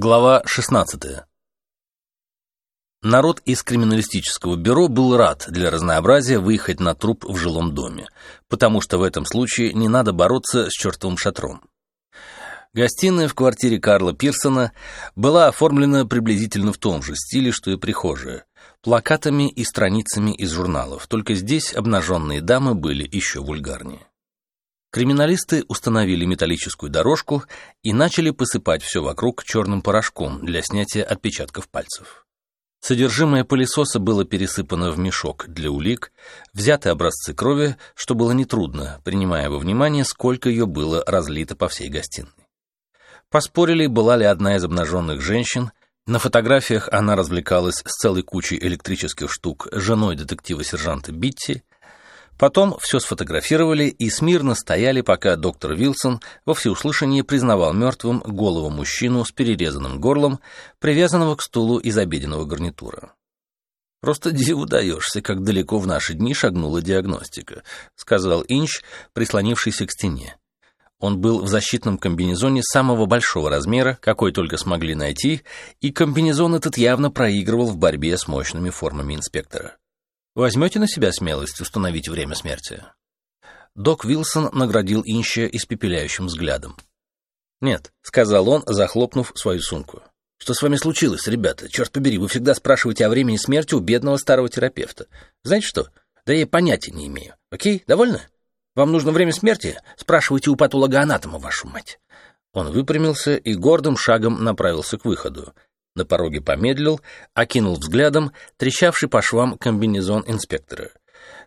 Глава 16. Народ из криминалистического бюро был рад для разнообразия выехать на труп в жилом доме, потому что в этом случае не надо бороться с чертовым шатром. Гостиная в квартире Карла Пирсона была оформлена приблизительно в том же стиле, что и прихожая, плакатами и страницами из журналов, только здесь обнаженные дамы были еще вульгарнее. Криминалисты установили металлическую дорожку и начали посыпать все вокруг черным порошком для снятия отпечатков пальцев. Содержимое пылесоса было пересыпано в мешок для улик, взяты образцы крови, что было нетрудно, принимая во внимание, сколько ее было разлито по всей гостиной. Поспорили, была ли одна из обнаженных женщин, на фотографиях она развлекалась с целой кучей электрических штук женой детектива-сержанта Битти, Потом все сфотографировали и смирно стояли, пока доктор Вилсон во всеуслышание признавал мертвым голову мужчину с перерезанным горлом, привязанного к стулу из обеденного гарнитура. «Просто диву даешься, как далеко в наши дни шагнула диагностика», — сказал Инч, прислонившийся к стене. Он был в защитном комбинезоне самого большого размера, какой только смогли найти, и комбинезон этот явно проигрывал в борьбе с мощными формами инспектора. Возьмете на себя смелость установить время смерти?» Док Вилсон наградил Инча испепеляющим взглядом. «Нет», — сказал он, захлопнув свою сумку. «Что с вами случилось, ребята? Черт побери, вы всегда спрашиваете о времени смерти у бедного старого терапевта. Знаете что? Да я понятия не имею. Окей, довольны? Вам нужно время смерти? Спрашивайте у патолога-анатома, вашу мать». Он выпрямился и гордым шагом направился к выходу. На пороге помедлил, окинул взглядом трещавший по швам комбинезон инспектора.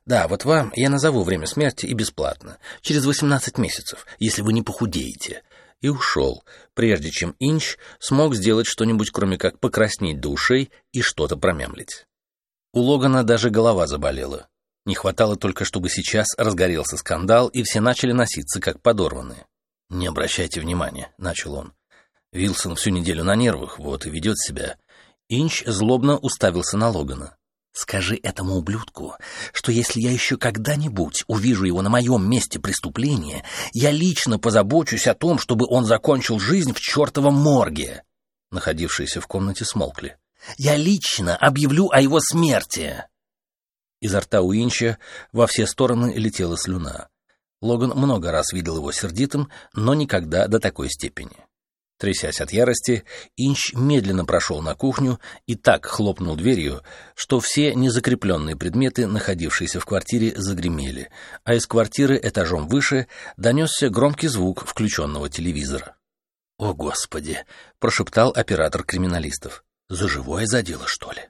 «Да, вот вам я назову время смерти и бесплатно, через 18 месяцев, если вы не похудеете». И ушел, прежде чем Инч смог сделать что-нибудь, кроме как покраснеть до ушей и что-то промямлить. У Логана даже голова заболела. Не хватало только, чтобы сейчас разгорелся скандал, и все начали носиться, как подорванные. «Не обращайте внимания», — начал он. Вилсон всю неделю на нервах, вот и ведет себя. Инч злобно уставился на Логана. «Скажи этому ублюдку, что если я еще когда-нибудь увижу его на моем месте преступления, я лично позабочусь о том, чтобы он закончил жизнь в чертовом морге!» Находившиеся в комнате смолкли. «Я лично объявлю о его смерти!» Изо рта у Инча во все стороны летела слюна. Логан много раз видел его сердитым, но никогда до такой степени. Трясясь от ярости, Инч медленно прошел на кухню и так хлопнул дверью, что все незакрепленные предметы, находившиеся в квартире, загремели, а из квартиры этажом выше донесся громкий звук включенного телевизора. «О, Господи!» — прошептал оператор криминалистов. «За живое задело, что ли?»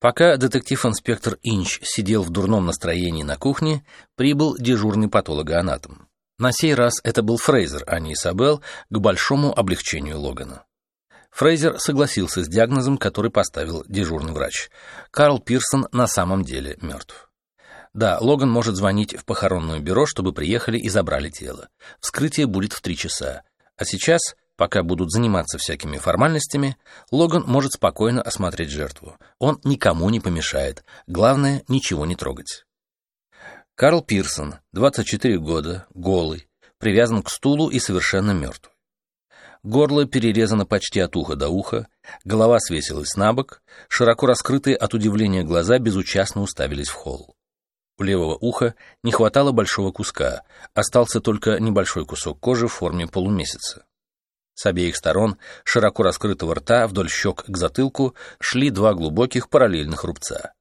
Пока детектив-инспектор Инч сидел в дурном настроении на кухне, прибыл дежурный патологоанатом. На сей раз это был Фрейзер, а не Исабел, к большому облегчению Логана. Фрейзер согласился с диагнозом, который поставил дежурный врач. Карл Пирсон на самом деле мертв. Да, Логан может звонить в похоронное бюро, чтобы приехали и забрали тело. Вскрытие будет в три часа. А сейчас, пока будут заниматься всякими формальностями, Логан может спокойно осмотреть жертву. Он никому не помешает. Главное, ничего не трогать. Карл Пирсон, 24 года, голый, привязан к стулу и совершенно мертв. Горло перерезано почти от уха до уха, голова свесилась на бок, широко раскрытые от удивления глаза безучастно уставились в холл. У левого уха не хватало большого куска, остался только небольшой кусок кожи в форме полумесяца. С обеих сторон широко раскрытого рта вдоль щек к затылку шли два глубоких параллельных рубца.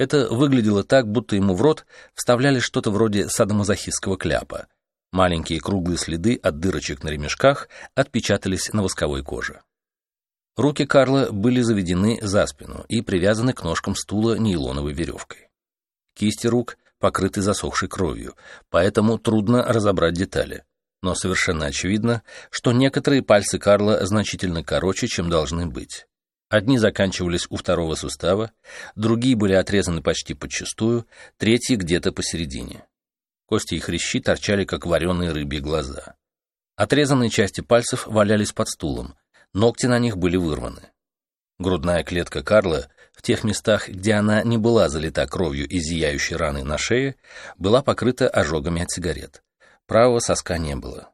Это выглядело так, будто ему в рот вставляли что-то вроде садомазохистского кляпа. Маленькие круглые следы от дырочек на ремешках отпечатались на восковой коже. Руки Карла были заведены за спину и привязаны к ножкам стула нейлоновой веревкой. Кисти рук покрыты засохшей кровью, поэтому трудно разобрать детали. Но совершенно очевидно, что некоторые пальцы Карла значительно короче, чем должны быть. Одни заканчивались у второго сустава, другие были отрезаны почти подчистую, третьи где-то посередине. Кости и хрящи торчали, как вареные рыбьи глаза. Отрезанные части пальцев валялись под стулом, ногти на них были вырваны. Грудная клетка Карла в тех местах, где она не была залита кровью и зияющей раны на шее, была покрыта ожогами от сигарет. Правого соска не было.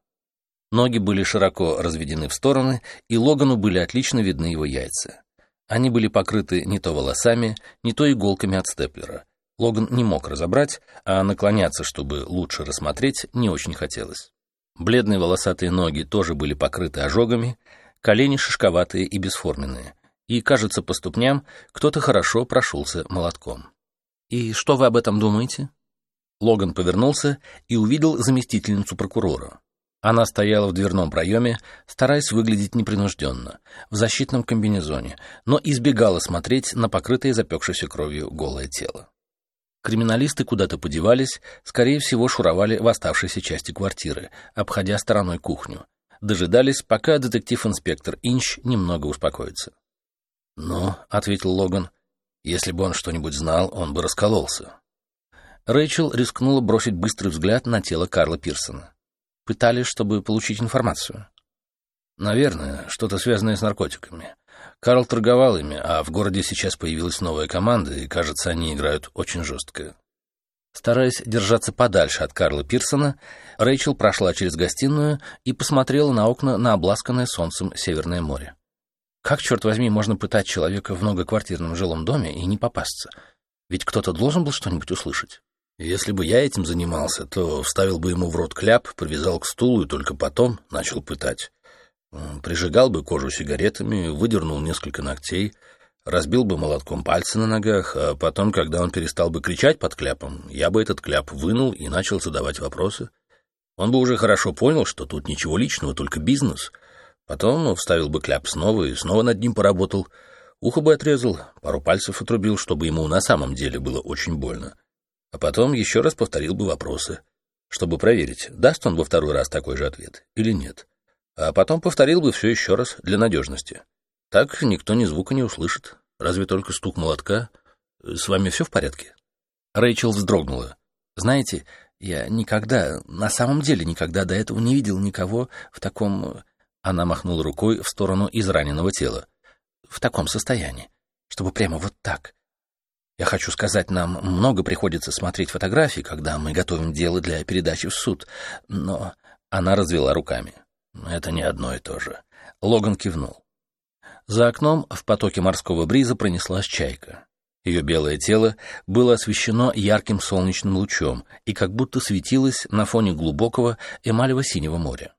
Ноги были широко разведены в стороны, и Логану были отлично видны его яйца. Они были покрыты не то волосами, не то иголками от степлера. Логан не мог разобрать, а наклоняться, чтобы лучше рассмотреть, не очень хотелось. Бледные волосатые ноги тоже были покрыты ожогами, колени шишковатые и бесформенные, и, кажется, по ступням кто-то хорошо прошелся молотком. «И что вы об этом думаете?» Логан повернулся и увидел заместительницу прокурора. Она стояла в дверном проеме, стараясь выглядеть непринужденно, в защитном комбинезоне, но избегала смотреть на покрытое запекшейся кровью голое тело. Криминалисты куда-то подевались, скорее всего, шуровали в оставшейся части квартиры, обходя стороной кухню. Дожидались, пока детектив-инспектор Инч немного успокоится. «Ну», — ответил Логан, — «если бы он что-нибудь знал, он бы раскололся». Рэйчел рискнула бросить быстрый взгляд на тело Карла Пирсона. Пытались, чтобы получить информацию. Наверное, что-то связанное с наркотиками. Карл торговал ими, а в городе сейчас появилась новая команда, и, кажется, они играют очень жестко. Стараясь держаться подальше от Карла Пирсона, Рэйчел прошла через гостиную и посмотрела на окна на обласканное солнцем Северное море. Как, черт возьми, можно пытать человека в многоквартирном жилом доме и не попасться? Ведь кто-то должен был что-нибудь услышать. Если бы я этим занимался, то вставил бы ему в рот кляп, привязал к стулу и только потом начал пытать. Прижигал бы кожу сигаретами, выдернул несколько ногтей, разбил бы молотком пальцы на ногах, а потом, когда он перестал бы кричать под кляпом, я бы этот кляп вынул и начал задавать вопросы. Он бы уже хорошо понял, что тут ничего личного, только бизнес. Потом вставил бы кляп снова и снова над ним поработал. Ухо бы отрезал, пару пальцев отрубил, чтобы ему на самом деле было очень больно. А потом еще раз повторил бы вопросы, чтобы проверить, даст он во второй раз такой же ответ или нет а потом повторил бы все еще раз для надежности. Так никто ни звука не услышит, разве только стук молотка. С вами все в порядке?» Рэйчел вздрогнула. «Знаете, я никогда, на самом деле никогда до этого не видел никого в таком...» Она махнула рукой в сторону израненного тела. «В таком состоянии, чтобы прямо вот так. Я хочу сказать, нам много приходится смотреть фотографии, когда мы готовим дело для передачи в суд, но...» Она развела руками. Это не одно и то же. Логан кивнул. За окном в потоке морского бриза пронеслась чайка. Ее белое тело было освещено ярким солнечным лучом и как будто светилось на фоне глубокого эмалево-синего моря.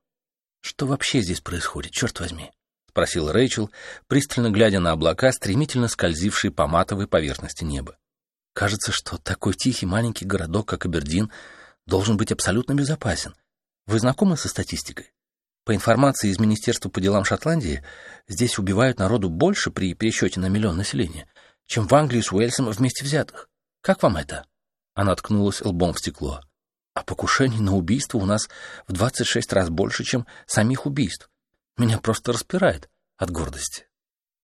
«Что вообще здесь происходит, черт возьми?» — спросил Рэйчел, пристально глядя на облака, стремительно скользившие по матовой поверхности неба. «Кажется, что такой тихий маленький городок, как Абердин, должен быть абсолютно безопасен. Вы знакомы со статистикой?» По информации из Министерства по делам Шотландии, здесь убивают народу больше при пересчете на миллион населения, чем в Англии с Уэльсом вместе взятых. Как вам это?» Она ткнулась лбом в стекло. «А покушений на убийство у нас в 26 раз больше, чем самих убийств. Меня просто распирает от гордости».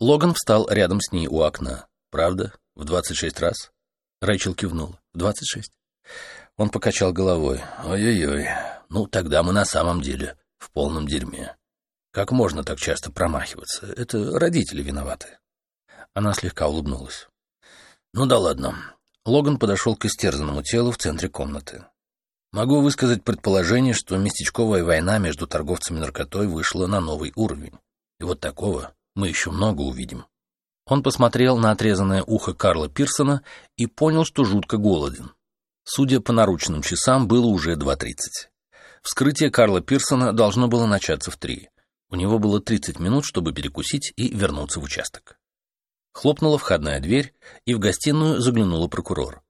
Логан встал рядом с ней у окна. «Правда? В 26 раз?» Рэйчел кивнула. «В 26?» Он покачал головой. «Ой-ой-ой. Ну, тогда мы на самом деле в полном дерьме. Как можно так часто промахиваться? Это родители виноваты. Она слегка улыбнулась. Ну да ладно. Логан подошел к истерзанному телу в центре комнаты. Могу высказать предположение, что местечковая война между торговцами наркотой вышла на новый уровень. И вот такого мы еще много увидим. Он посмотрел на отрезанное ухо Карла Пирсона и понял, что жутко голоден. Судя по наручным часам, было уже 2.30. Вскрытие Карла Пирсона должно было начаться в три. У него было 30 минут, чтобы перекусить и вернуться в участок. Хлопнула входная дверь, и в гостиную заглянула прокурор.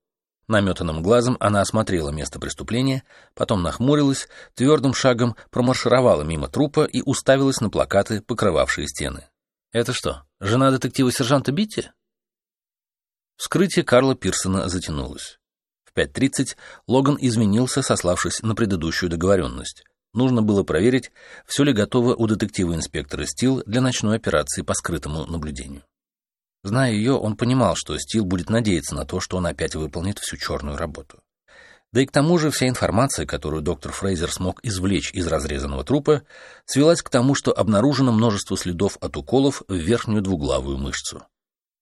Наметанным глазом она осмотрела место преступления, потом нахмурилась, твердым шагом промаршировала мимо трупа и уставилась на плакаты, покрывавшие стены. «Это что, жена детектива-сержанта Битти?» Вскрытие Карла Пирсона затянулось. 5.30 Логан изменился, сославшись на предыдущую договоренность. Нужно было проверить, все ли готово у детектива-инспектора Стил для ночной операции по скрытому наблюдению. Зная ее, он понимал, что Стил будет надеяться на то, что он опять выполнит всю черную работу. Да и к тому же вся информация, которую доктор Фрейзер смог извлечь из разрезанного трупа, свелась к тому, что обнаружено множество следов от уколов в верхнюю двуглавую мышцу.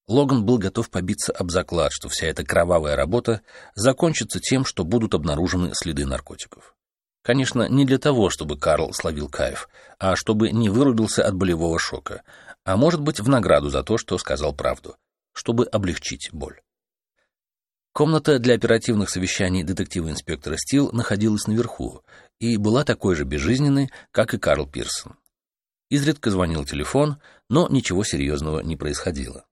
Логан был готов побиться об заклад, что вся эта кровавая работа закончится тем, что будут обнаружены следы наркотиков. Конечно, не для того, чтобы Карл словил кайф, а чтобы не вырубился от болевого шока, а может быть в награду за то, что сказал правду, чтобы облегчить боль. Комната для оперативных совещаний детектива-инспектора Стил находилась наверху и была такой же безжизненной, как и Карл Пирсон. Изредка звонил телефон, но ничего серьезного не происходило.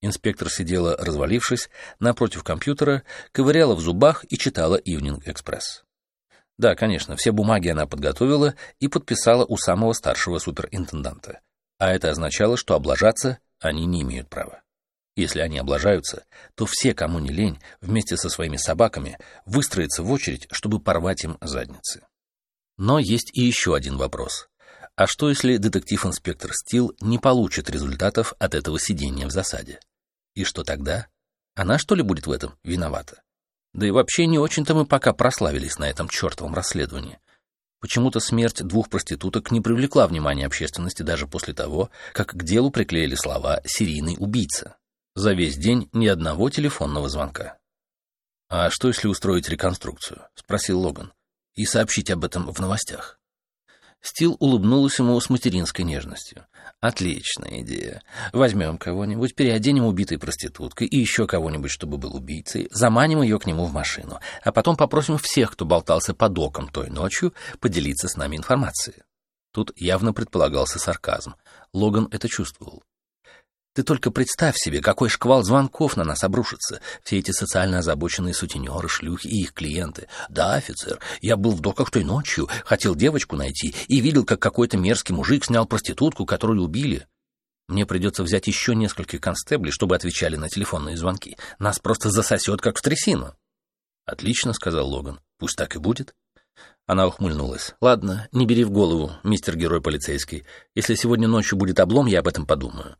Инспектор сидела, развалившись, напротив компьютера, ковыряла в зубах и читала «Ивнинг Экспресс». Да, конечно, все бумаги она подготовила и подписала у самого старшего суперинтенданта. А это означало, что облажаться они не имеют права. Если они облажаются, то все, кому не лень, вместе со своими собаками выстроятся в очередь, чтобы порвать им задницы. Но есть и еще один вопрос. А что, если детектив-инспектор Стил не получит результатов от этого сидения в засаде? И что тогда? Она, что ли, будет в этом виновата? Да и вообще не очень-то мы пока прославились на этом чертовом расследовании. Почему-то смерть двух проституток не привлекла внимания общественности даже после того, как к делу приклеили слова «серийный убийца». За весь день ни одного телефонного звонка. «А что, если устроить реконструкцию?» — спросил Логан. «И сообщить об этом в новостях?» Стил улыбнулась ему с материнской нежностью. «Отличная идея. Возьмем кого-нибудь, переоденем убитой проституткой и еще кого-нибудь, чтобы был убийцей, заманим ее к нему в машину, а потом попросим всех, кто болтался под оком той ночью, поделиться с нами информацией». Тут явно предполагался сарказм. Логан это чувствовал. Ты только представь себе, какой шквал звонков на нас обрушится. Все эти социально озабоченные сутенеры, шлюхи и их клиенты. Да, офицер, я был в доках той ночью, хотел девочку найти и видел, как какой-то мерзкий мужик снял проститутку, которую убили. Мне придется взять еще нескольких констеблей, чтобы отвечали на телефонные звонки. Нас просто засосет, как в трясину. Отлично, сказал Логан. Пусть так и будет. Она ухмыльнулась. «Ладно, не бери в голову, мистер герой полицейский. Если сегодня ночью будет облом, я об этом подумаю.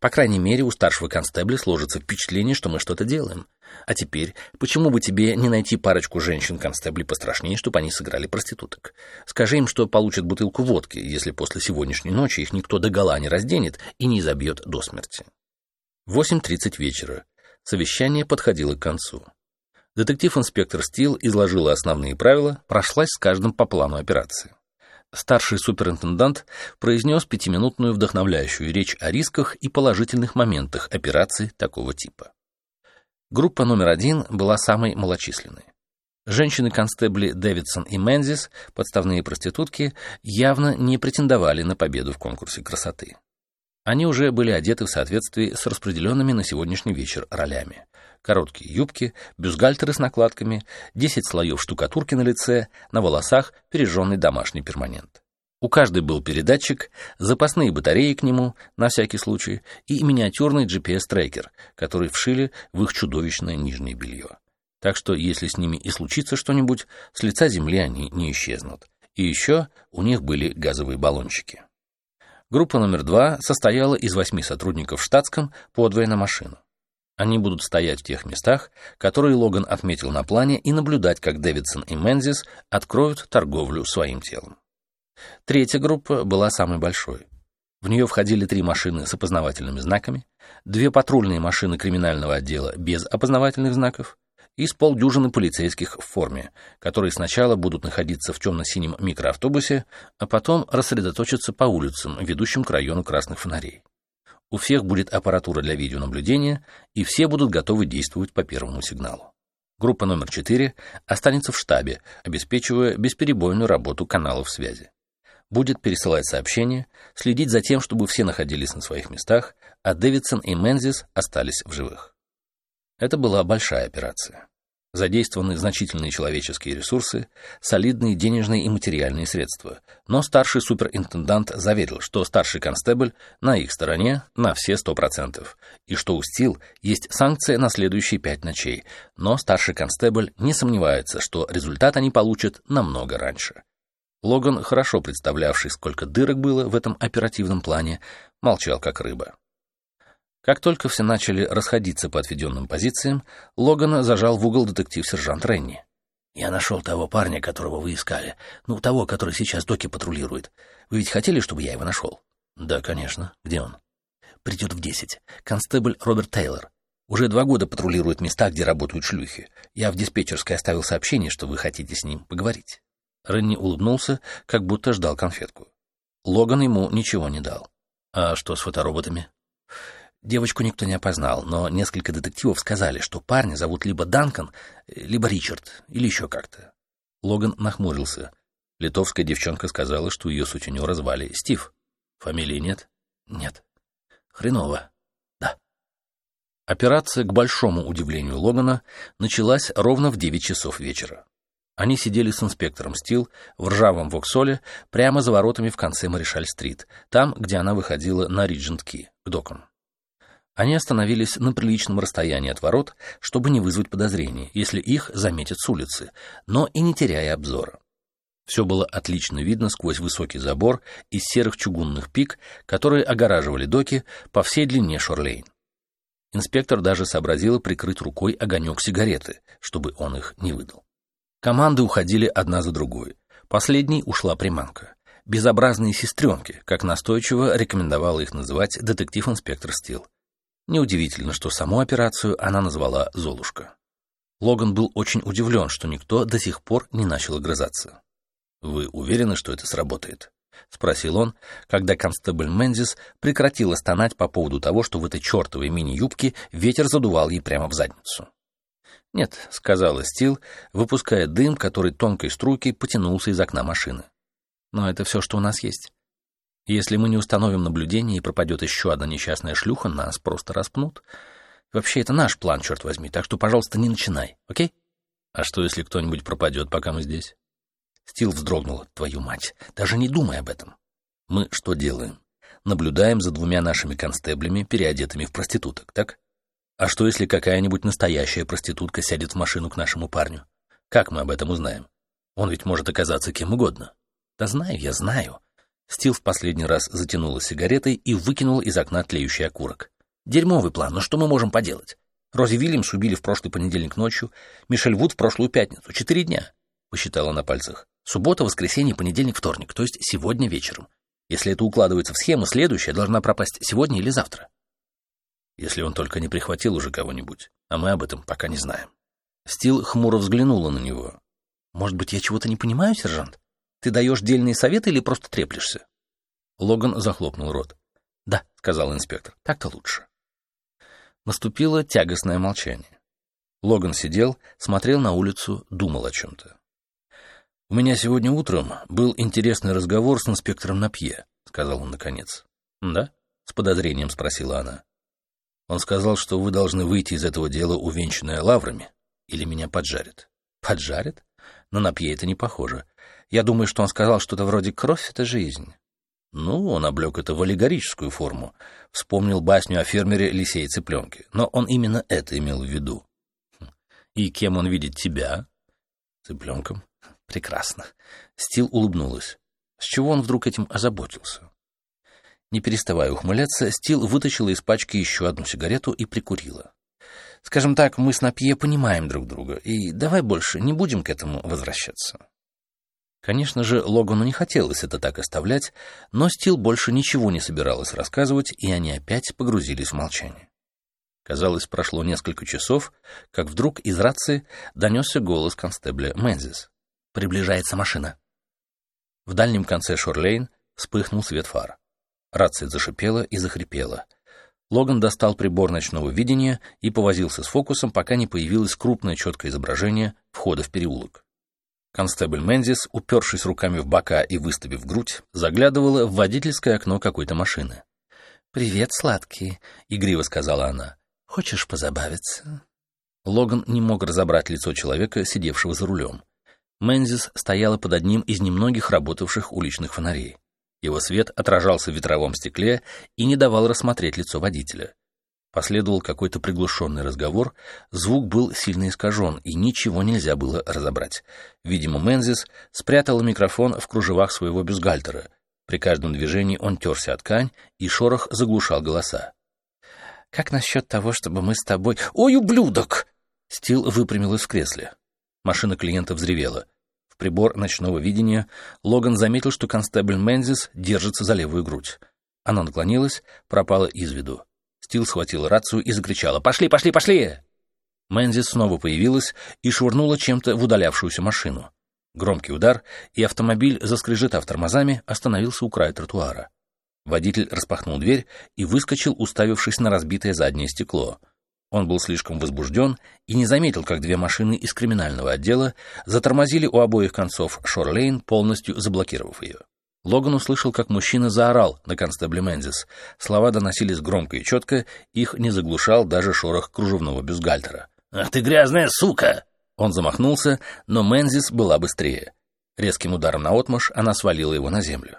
По крайней мере, у старшего констебля сложится впечатление, что мы что-то делаем. А теперь, почему бы тебе не найти парочку женщин-констеблей пострашнее, чтобы они сыграли проституток? Скажи им, что получат бутылку водки, если после сегодняшней ночи их никто до гола не разденет и не забьет до смерти. 8.30 вечера. Совещание подходило к концу. Детектив-инспектор Стил изложила основные правила, прошлась с каждым по плану операции старший суперинтендант произнес пятиминутную вдохновляющую речь о рисках и положительных моментах операции такого типа. Группа номер один была самой малочисленной. Женщины-констебли Дэвидсон и Мензис, подставные проститутки, явно не претендовали на победу в конкурсе красоты. Они уже были одеты в соответствии с распределенными на сегодняшний вечер ролями короткие юбки, бюстгальтеры с накладками, 10 слоев штукатурки на лице, на волосах пережженный домашний перманент. У каждой был передатчик, запасные батареи к нему, на всякий случай, и миниатюрный GPS-трекер, который вшили в их чудовищное нижнее белье. Так что, если с ними и случится что-нибудь, с лица земли они не исчезнут. И еще у них были газовые баллончики. Группа номер два состояла из восьми сотрудников в штатском, подвое на машину. Они будут стоять в тех местах, которые Логан отметил на плане, и наблюдать, как Дэвидсон и Мензис откроют торговлю своим телом. Третья группа была самой большой. В нее входили три машины с опознавательными знаками, две патрульные машины криминального отдела без опознавательных знаков и с полдюжины полицейских в форме, которые сначала будут находиться в темно-синем микроавтобусе, а потом рассредоточатся по улицам, ведущим к району красных фонарей. У всех будет аппаратура для видеонаблюдения, и все будут готовы действовать по первому сигналу. Группа номер 4 останется в штабе, обеспечивая бесперебойную работу каналов связи. Будет пересылать сообщения, следить за тем, чтобы все находились на своих местах, а Дэвидсон и Мензис остались в живых. Это была большая операция. Задействованы значительные человеческие ресурсы, солидные денежные и материальные средства. Но старший суперинтендант заверил, что старший констебль на их стороне на все сто процентов, и что у Стил есть санкция на следующие пять ночей. Но старший констебль не сомневается, что результат они получат намного раньше. Логан, хорошо представлявший, сколько дырок было в этом оперативном плане, молчал как рыба. Как только все начали расходиться по отведенным позициям, Логана зажал в угол детектив-сержант Ренни. «Я нашел того парня, которого вы искали. Ну, того, который сейчас доки патрулирует. Вы ведь хотели, чтобы я его нашел?» «Да, конечно. Где он?» «Придет в десять. Констебль Роберт Тейлор. Уже два года патрулирует места, где работают шлюхи. Я в диспетчерской оставил сообщение, что вы хотите с ним поговорить». Ренни улыбнулся, как будто ждал конфетку. Логан ему ничего не дал. А что с фотороботами? Девочку никто не опознал, но несколько детективов сказали, что парня зовут либо Данкан, либо Ричард, или еще как-то. Логан нахмурился. Литовская девчонка сказала, что ее сутенера звали Стив. Фамилии нет? Нет. Хреново. Да. Операция, к большому удивлению Логана, началась ровно в 9 часов вечера. Они сидели с инспектором Стил в ржавом Воксоле прямо за воротами в конце Маришаль-стрит, там, где она выходила на Риджент-Ки, к докам. Они остановились на приличном расстоянии от ворот, чтобы не вызвать подозрений, если их заметят с улицы, но и не теряя обзора. Все было отлично видно сквозь высокий забор из серых чугунных пик, которые огораживали доки по всей длине Шорлейн. Инспектор даже сообразил прикрыть рукой огонек сигареты, чтобы он их не выдал. Команды уходили одна за другой. Последней ушла приманка. Безобразные сестренки, как настойчиво рекомендовал их называть детектив-инспектор Стил. Неудивительно, что саму операцию она назвала «Золушка». Логан был очень удивлен, что никто до сих пор не начал огрызаться. «Вы уверены, что это сработает?» — спросил он, когда констебль Мензис прекратила стонать по поводу того, что в этой чертовой мини-юбке ветер задувал ей прямо в задницу. «Нет», — сказала Стил, выпуская дым, который тонкой струйкой потянулся из окна машины. «Но это все, что у нас есть. Если мы не установим наблюдение и пропадет еще одна несчастная шлюха, нас просто распнут. Вообще, это наш план, черт возьми, так что, пожалуйста, не начинай, окей? А что, если кто-нибудь пропадет, пока мы здесь? Стил вздрогнула. Твою мать, даже не думай об этом. Мы что делаем? Наблюдаем за двумя нашими констеблями, переодетыми в проституток, так? А что, если какая-нибудь настоящая проститутка сядет в машину к нашему парню? Как мы об этом узнаем? Он ведь может оказаться кем угодно. Да знаю, я знаю. Стил в последний раз затянула сигаретой и выкинула из окна тлеющий окурок. Дерьмовый план, но что мы можем поделать? Рози Вильямс убили в прошлый понедельник ночью, Мишель Вуд в прошлую пятницу. Четыре дня, — посчитала на пальцах. Суббота, воскресенье, понедельник, вторник, то есть сегодня вечером. Если это укладывается в схему, следующая должна пропасть сегодня или завтра. Если он только не прихватил уже кого-нибудь, а мы об этом пока не знаем. Стил хмуро взглянула на него. «Может быть, я чего-то не понимаю, сержант? Ты даешь дельные советы или просто треплешься?» Логан захлопнул рот. «Да», — сказал инспектор, — «так-то лучше». Наступило тягостное молчание. Логан сидел, смотрел на улицу, думал о чем-то. «У меня сегодня утром был интересный разговор с инспектором Напье», — сказал он наконец. «Да?» — с подозрением спросила она. «Он сказал, что вы должны выйти из этого дела, увенчанное лаврами, или меня поджарят». «Поджарят? На Напье это не похоже. Я думаю, что он сказал что-то вроде «кровь — это жизнь». Ну, он облег это в аллегорическую форму. Вспомнил басню о фермере лисей и цыпленке. Но он именно это имел в виду. Хм. И кем он видит тебя? Цыпленком. Прекрасно. Стил улыбнулась. С чего он вдруг этим озаботился? Не переставая ухмыляться, Стил вытащила из пачки еще одну сигарету и прикурила. Скажем так, мы с Напье понимаем друг друга, и давай больше не будем к этому возвращаться. Конечно же, Логану не хотелось это так оставлять, но Стил больше ничего не собиралась рассказывать, и они опять погрузились в молчание. Казалось, прошло несколько часов, как вдруг из рации донесся голос констебля Мензис. «Приближается машина». В дальнем конце Шорлейн вспыхнул свет фар. Рация зашипела и захрипела. Логан достал прибор ночного видения и повозился с фокусом, пока не появилось крупное четкое изображение входа в переулок. Констебль Мензис, упершись руками в бока и выставив грудь, заглядывала в водительское окно какой-то машины. «Привет, сладкий», — игриво сказала она. «Хочешь позабавиться?» Логан не мог разобрать лицо человека, сидевшего за рулем. Мензис стояла под одним из немногих работавших уличных фонарей. Его свет отражался в ветровом стекле и не давал рассмотреть лицо водителя. Последовал какой-то приглушенный разговор, звук был сильно искажен, и ничего нельзя было разобрать. Видимо, Мензис спрятал микрофон в кружевах своего бюстгальтера. При каждом движении он терся от ткань, и шорох заглушал голоса. «Как насчет того, чтобы мы с тобой...» «Ой, ублюдок!» Стил выпрямилась в кресле. Машина клиента взревела. Прибор ночного видения Логан заметил, что констебль Мензис держится за левую грудь. Она наклонилась, пропала из виду. Стил схватила рацию и закричала «Пошли, пошли, пошли!» Мэнзи снова появилась и швырнула чем-то в удалявшуюся машину. Громкий удар, и автомобиль, заскрежетав тормозами, остановился у края тротуара. Водитель распахнул дверь и выскочил, уставившись на разбитое заднее стекло. Он был слишком возбужден и не заметил, как две машины из криминального отдела затормозили у обоих концов Шорлейн, полностью заблокировав ее. Логан услышал, как мужчина заорал на констебля Мензис. Слова доносились громко и четко, их не заглушал даже шорох кружевного бюстгальтера. «Ах ты грязная сука!» Он замахнулся, но Мензис была быстрее. Резким ударом наотмашь она свалила его на землю.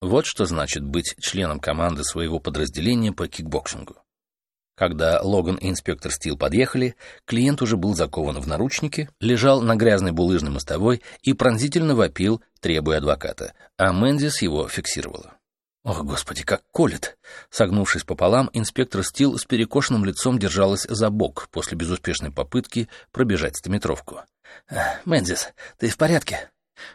Вот что значит быть членом команды своего подразделения по кикбоксингу. Когда Логан и инспектор Стил подъехали, клиент уже был закован в наручники, лежал на грязной булыжной мостовой и пронзительно вопил, требуя адвоката, а Мензис его фиксировала. Ох, господи, как колет! Согнувшись пополам, инспектор Стил с перекошенным лицом держалась за бок после безуспешной попытки пробежать стометровку. «Мэнзис, ты в порядке?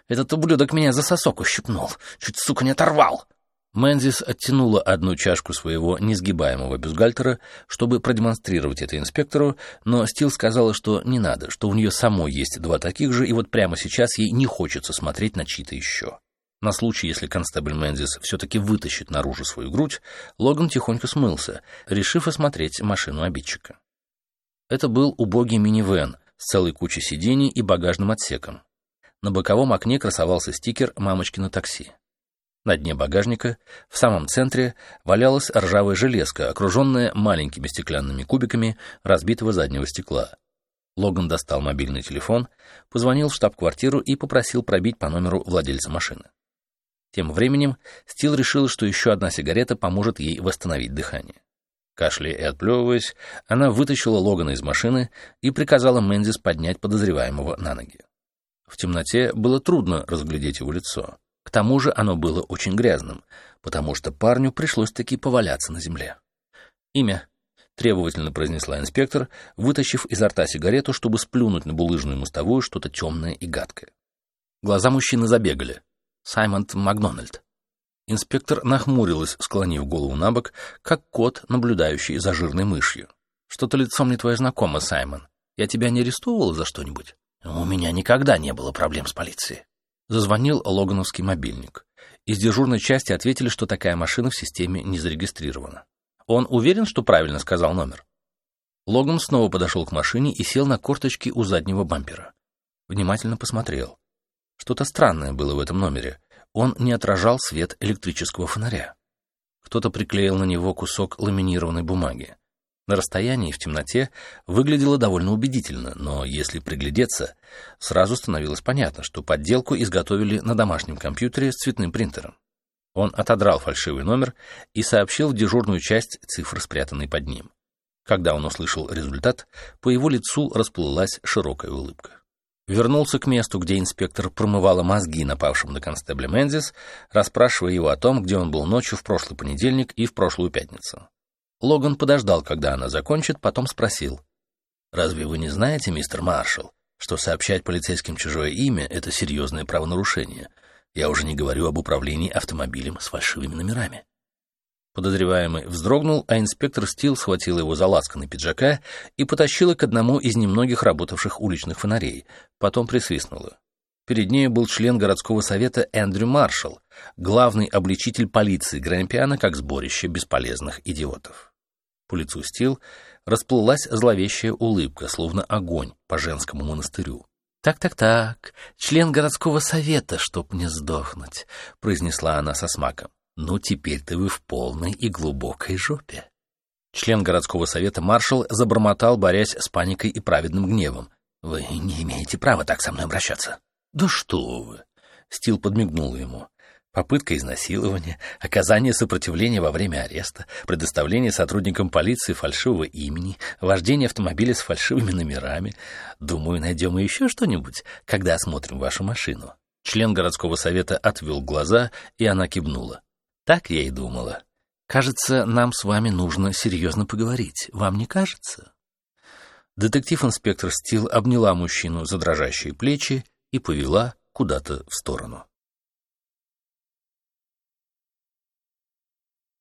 Этот ублюдок меня за сосок ущипнул. Чуть, сука, не оторвал!» Мэнзис оттянула одну чашку своего несгибаемого бюстгальтера, чтобы продемонстрировать это инспектору, но Стил сказала, что не надо, что у нее самой есть два таких же, и вот прямо сейчас ей не хочется смотреть на чьи-то еще. На случай, если констебль Мэнзис все-таки вытащит наружу свою грудь, Логан тихонько смылся, решив осмотреть машину обидчика. Это был убогий минивэн с целой кучей сидений и багажным отсеком. На боковом окне красовался стикер «Мамочкино такси». На дне багажника, в самом центре, валялась ржавая железка, окруженная маленькими стеклянными кубиками разбитого заднего стекла. Логан достал мобильный телефон, позвонил в штаб-квартиру и попросил пробить по номеру владельца машины. Тем временем Стил решила, что еще одна сигарета поможет ей восстановить дыхание. Кашляя и отплевываясь, она вытащила Логана из машины и приказала Мэнзис поднять подозреваемого на ноги. В темноте было трудно разглядеть его лицо. К тому же оно было очень грязным, потому что парню пришлось таки поваляться на земле. «Имя», — требовательно произнесла инспектор, вытащив изо рта сигарету, чтобы сплюнуть на булыжную мостовую что-то темное и гадкое. Глаза мужчины забегали. Саймон Макдональд. Инспектор нахмурилась, склонив голову на бок, как кот, наблюдающий за жирной мышью. «Что-то лицом не твое знакомо, Саймон. Я тебя не арестовывала за что-нибудь?» «У меня никогда не было проблем с полицией». Зазвонил логановский мобильник. Из дежурной части ответили, что такая машина в системе не зарегистрирована. Он уверен, что правильно сказал номер? Логан снова подошел к машине и сел на корточки у заднего бампера. Внимательно посмотрел. Что-то странное было в этом номере. Он не отражал свет электрического фонаря. Кто-то приклеил на него кусок ламинированной бумаги. На расстоянии в темноте выглядело довольно убедительно, но если приглядеться, сразу становилось понятно, что подделку изготовили на домашнем компьютере с цветным принтером. Он отодрал фальшивый номер и сообщил в дежурную часть цифр, спрятанной под ним. Когда он услышал результат, по его лицу расплылась широкая улыбка вернулся к месту, где инспектор промывала мозги напавшим на констебля Мензис, расспрашивая его о том, где он был ночью в прошлый понедельник и в прошлую пятницу. Логан подождал, когда она закончит, потом спросил. «Разве вы не знаете, мистер Маршалл, что сообщать полицейским чужое имя — это серьезное правонарушение? Я уже не говорю об управлении автомобилем с фальшивыми номерами». Подозреваемый вздрогнул, а инспектор Стил схватил его за лацканы пиджака и потащил к одному из немногих работавших уличных фонарей, потом присвистнула. Перед ней был член городского совета Эндрю Маршалл, главный обличитель полиции Грэмпиана как сборище бесполезных идиотов. По лицу Стил расплылась зловещая улыбка, словно огонь по женскому монастырю. «Так-так-так, член городского совета, чтоб не сдохнуть», — произнесла она со смаком. Ну, теперь-то вы в полной и глубокой жопе. Член городского совета маршал забормотал, борясь с паникой и праведным гневом. «Вы не имеете права так со мной обращаться». «Да что вы!» Стил подмигнул ему. Попытка изнасилования, оказание сопротивления во время ареста, предоставление сотрудникам полиции фальшивого имени, вождение автомобиля с фальшивыми номерами. Думаю, найдем и еще что-нибудь, когда осмотрим вашу машину. Член городского совета отвел глаза, и она кивнула. Так я и думала. Кажется, нам с вами нужно серьезно поговорить. Вам не кажется? Детектив-инспектор Стил обняла мужчину за дрожащие плечи и повела куда-то в сторону.